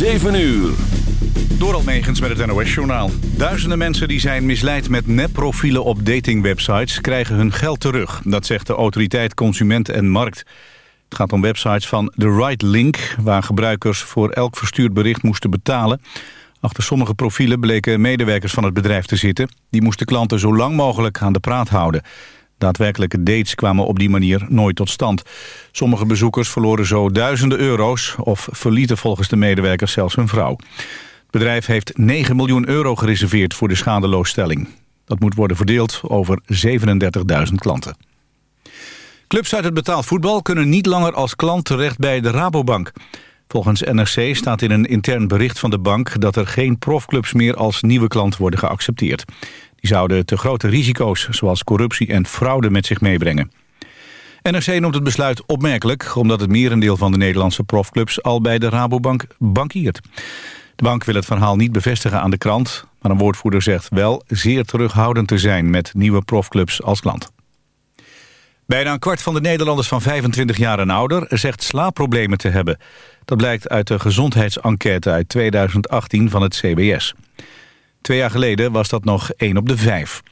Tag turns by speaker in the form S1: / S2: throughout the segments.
S1: 7 uur.
S2: Door Almegens met het NOS-journaal. Duizenden mensen die zijn misleid met nepprofielen op datingwebsites... krijgen hun geld terug. Dat zegt de autoriteit Consument en Markt. Het gaat om websites van The Right Link... waar gebruikers voor elk verstuurd bericht moesten betalen. Achter sommige profielen bleken medewerkers van het bedrijf te zitten. Die moesten klanten zo lang mogelijk aan de praat houden. Daadwerkelijke dates kwamen op die manier nooit tot stand. Sommige bezoekers verloren zo duizenden euro's... of verlieten volgens de medewerkers zelfs hun vrouw. Het bedrijf heeft 9 miljoen euro gereserveerd voor de schadeloosstelling. Dat moet worden verdeeld over 37.000 klanten. Clubs uit het betaald voetbal kunnen niet langer als klant terecht bij de Rabobank. Volgens NRC staat in een intern bericht van de bank... dat er geen profclubs meer als nieuwe klant worden geaccepteerd. Die zouden te grote risico's, zoals corruptie en fraude, met zich meebrengen. NRC noemt het besluit opmerkelijk... omdat het merendeel van de Nederlandse profclubs al bij de Rabobank bankiert. De bank wil het verhaal niet bevestigen aan de krant... maar een woordvoerder zegt wel zeer terughoudend te zijn... met nieuwe profclubs als klant. Bijna een kwart van de Nederlanders van 25 jaar en ouder... zegt slaapproblemen te hebben. Dat blijkt uit de gezondheidsenquête uit 2018 van het CBS. Twee jaar geleden was dat nog 1 op de 5.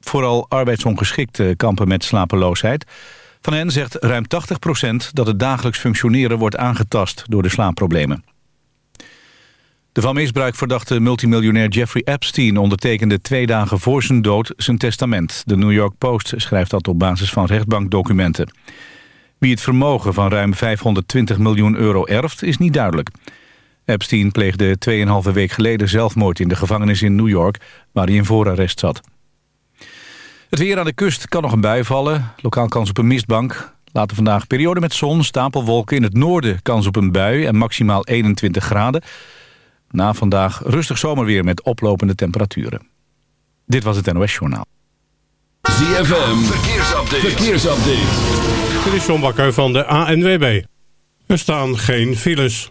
S2: Vooral arbeidsongeschikten kampen met slapeloosheid. Van hen zegt ruim 80% dat het dagelijks functioneren wordt aangetast door de slaapproblemen. De van misbruik verdachte multimiljonair Jeffrey Epstein ondertekende twee dagen voor zijn dood zijn testament. De New York Post schrijft dat op basis van rechtbankdocumenten. Wie het vermogen van ruim 520 miljoen euro erft is niet duidelijk. Epstein pleegde 2,5 week geleden zelfmoord in de gevangenis in New York... waar hij in voorarrest zat. Het weer aan de kust kan nog een bui vallen. Lokaal kans op een mistbank. Later vandaag periode met zon, stapelwolken. In het noorden kans op een bui en maximaal 21 graden. Na vandaag rustig zomerweer met oplopende temperaturen. Dit was het NOS Journaal.
S1: ZFM, verkeersupdate. verkeersupdate.
S3: Dit is John Bakker van de ANWB. Er staan geen files.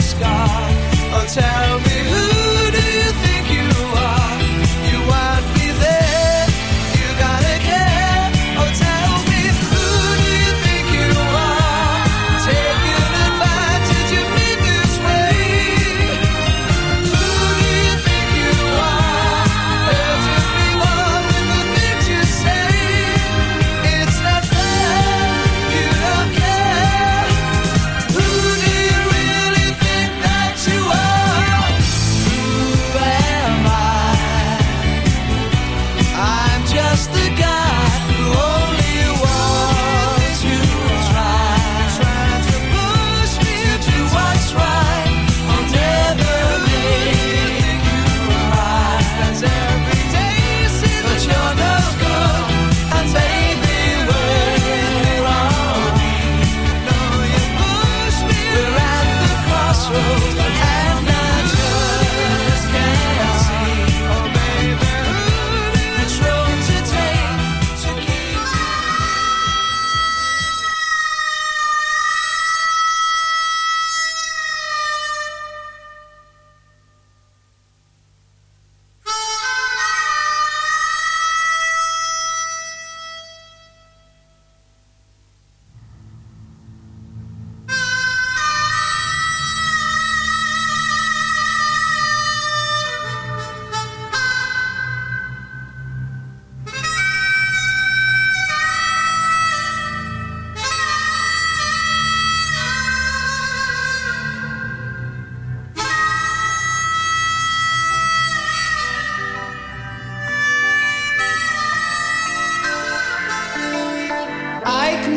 S4: scar. Oh, tell me who.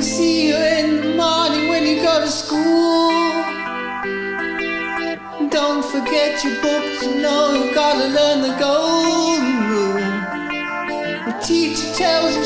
S4: see you
S5: in the morning when you go to school. Don't forget your books, you know you've got to learn the golden rule. The teacher tells you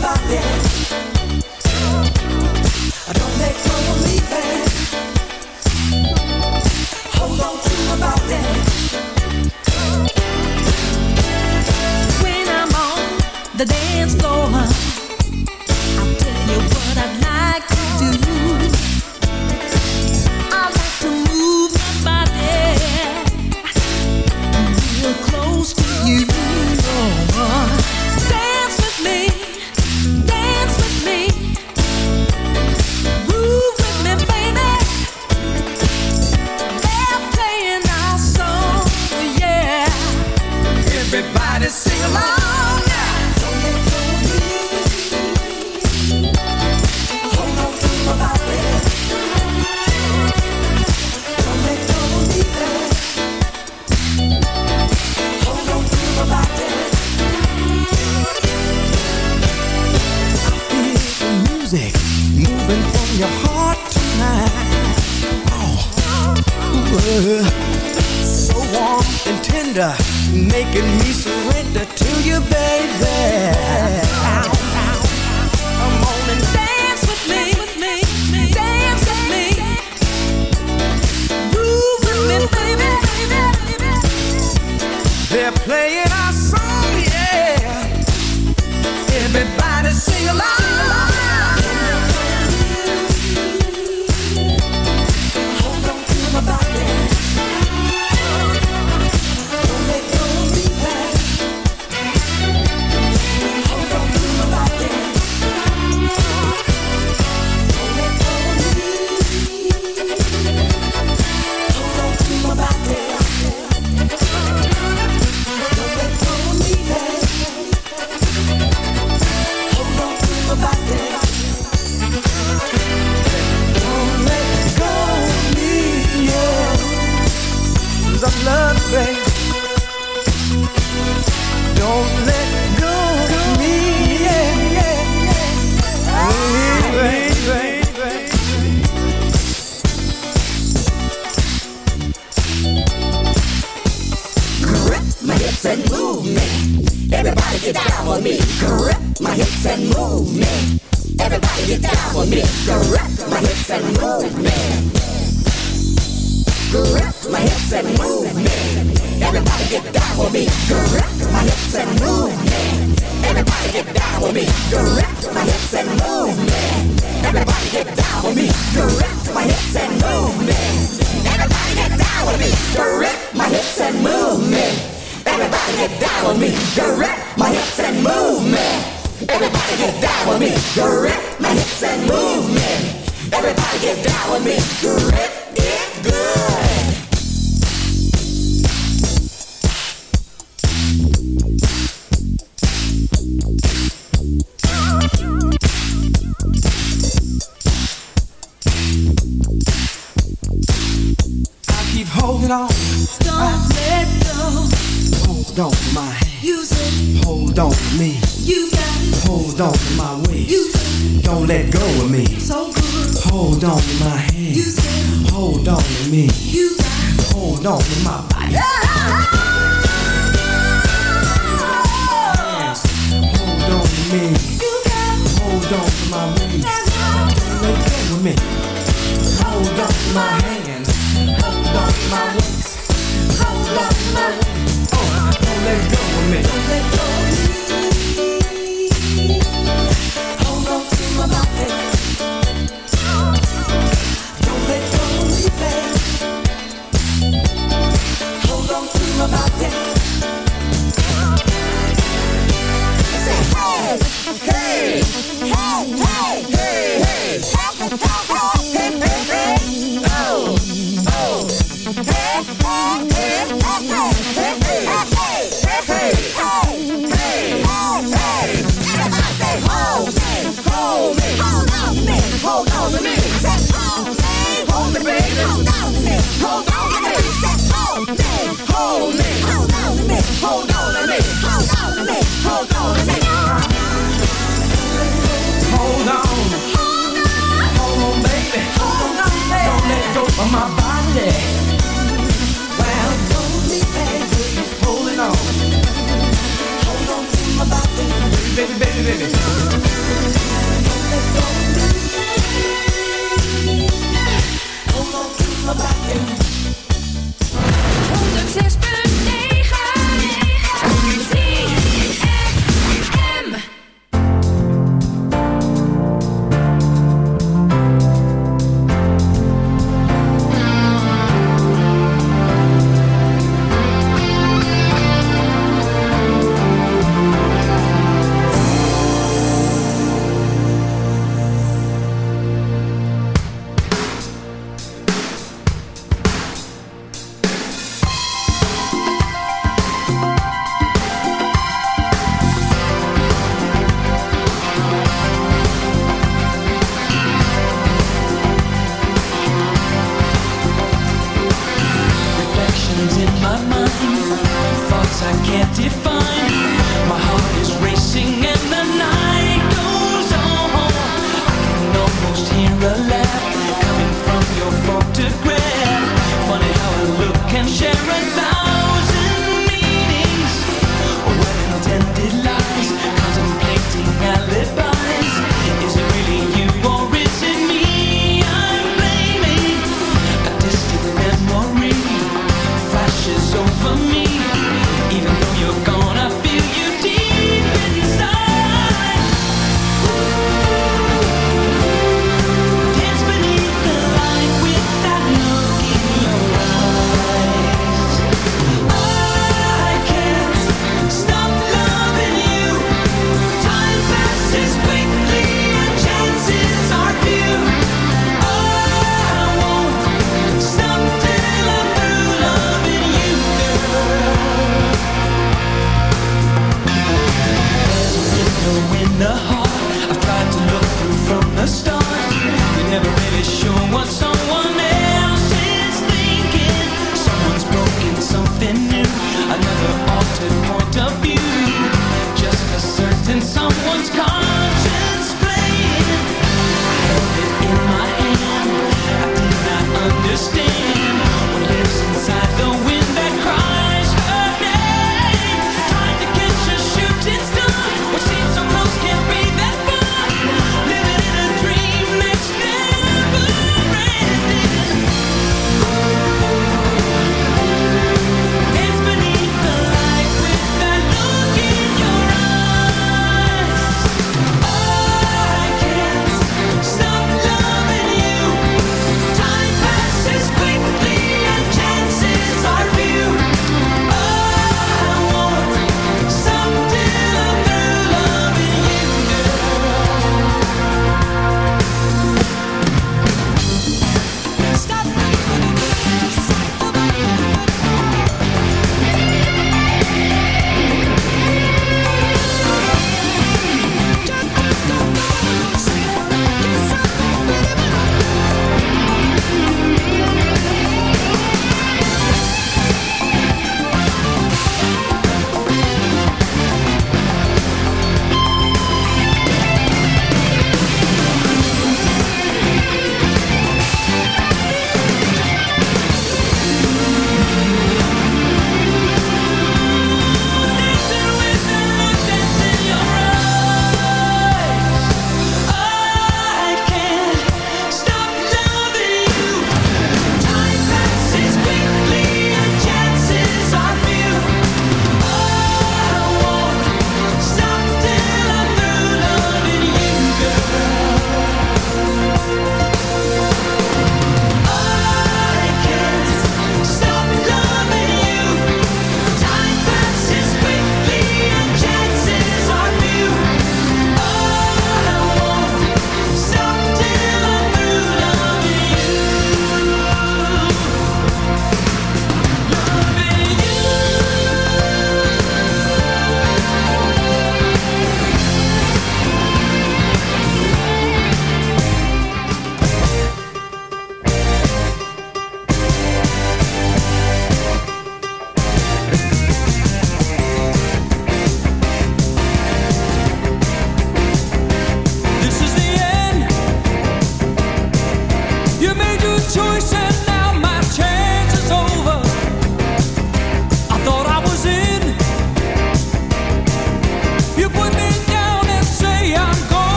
S6: about it. me. my hands and
S7: hold on my waist. my body.
S8: Well, don't be angry, holding on. Hold on to my body, baby, baby, baby.
S1: baby.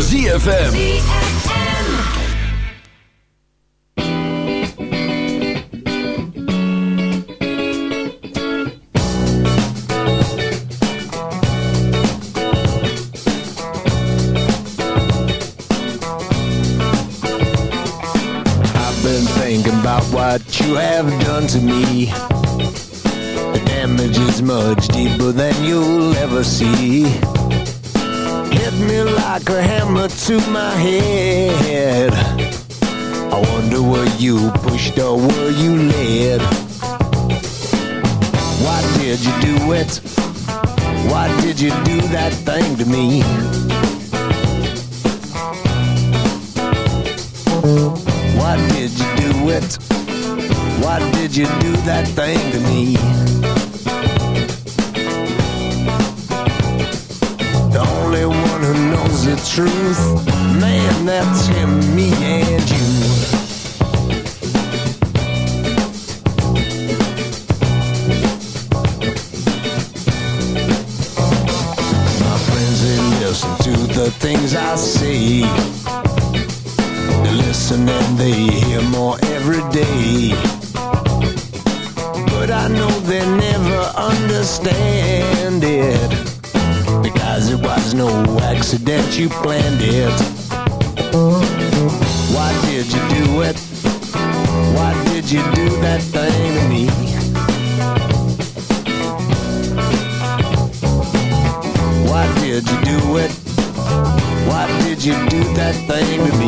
S1: ZFM.
S9: did you do that thing to me? Why did you do it? Why did you do that thing to me?